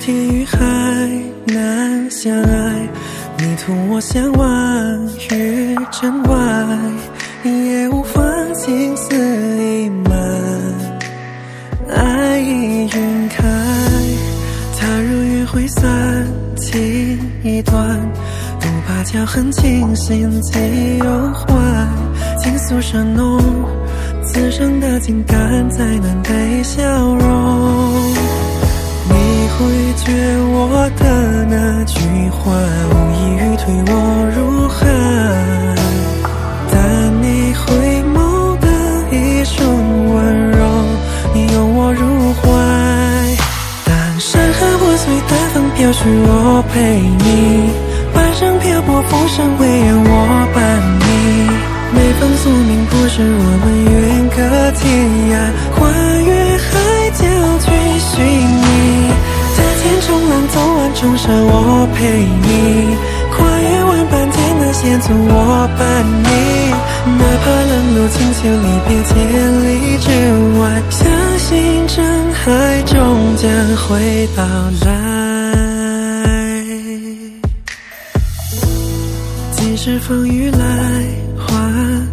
天与海难相爱，你同我相望于尘外，也无法青丝已满，爱已晕开。踏入约会散，情已断，独把骄恨清醒几忧怀，情愫深浓，此生的情感才能被消融。回绝我的那句话，无异于推我入海。但你回眸的一瞬温柔，拥我入怀。当山河破碎，大风飘絮，我陪你；半生漂泊，浮生唯愿我伴你。每封宿命，不是我们远隔天涯，跨越走完重山，我陪你；跨越万般艰难险阻，我伴你。哪怕冷落清秋，离别千里之外，相信真爱终将会到来。即使风雨来，花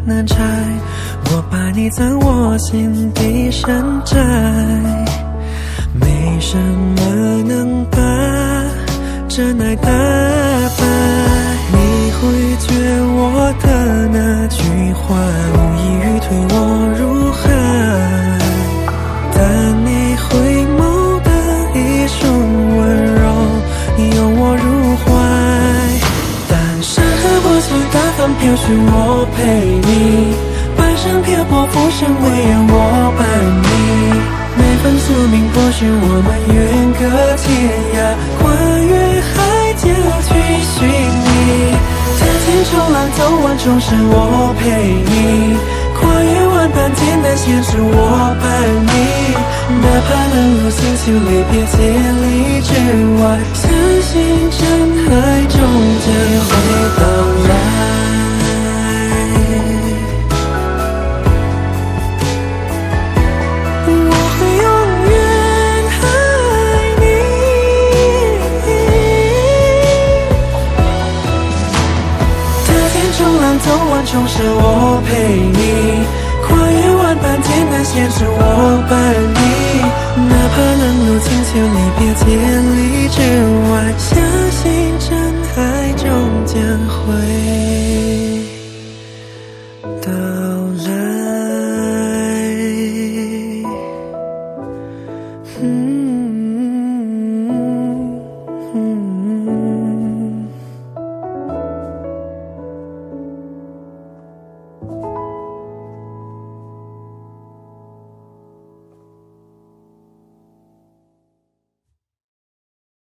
难拆，我把你葬我心底深宅。花，无意欲推我入海。但你回眸的一瞬温柔，拥我入怀。但山河破碎，大风飘絮，我陪你；半生漂泊，浮生未央我伴你。走完重山，我陪你；跨越万般艰难险阻，我伴你。哪怕冷落星宿，离别千里之外，相信真爱终将走完重山，我陪你；跨越万般艰难险阻，我伴你。哪怕冷落清秋，离别见。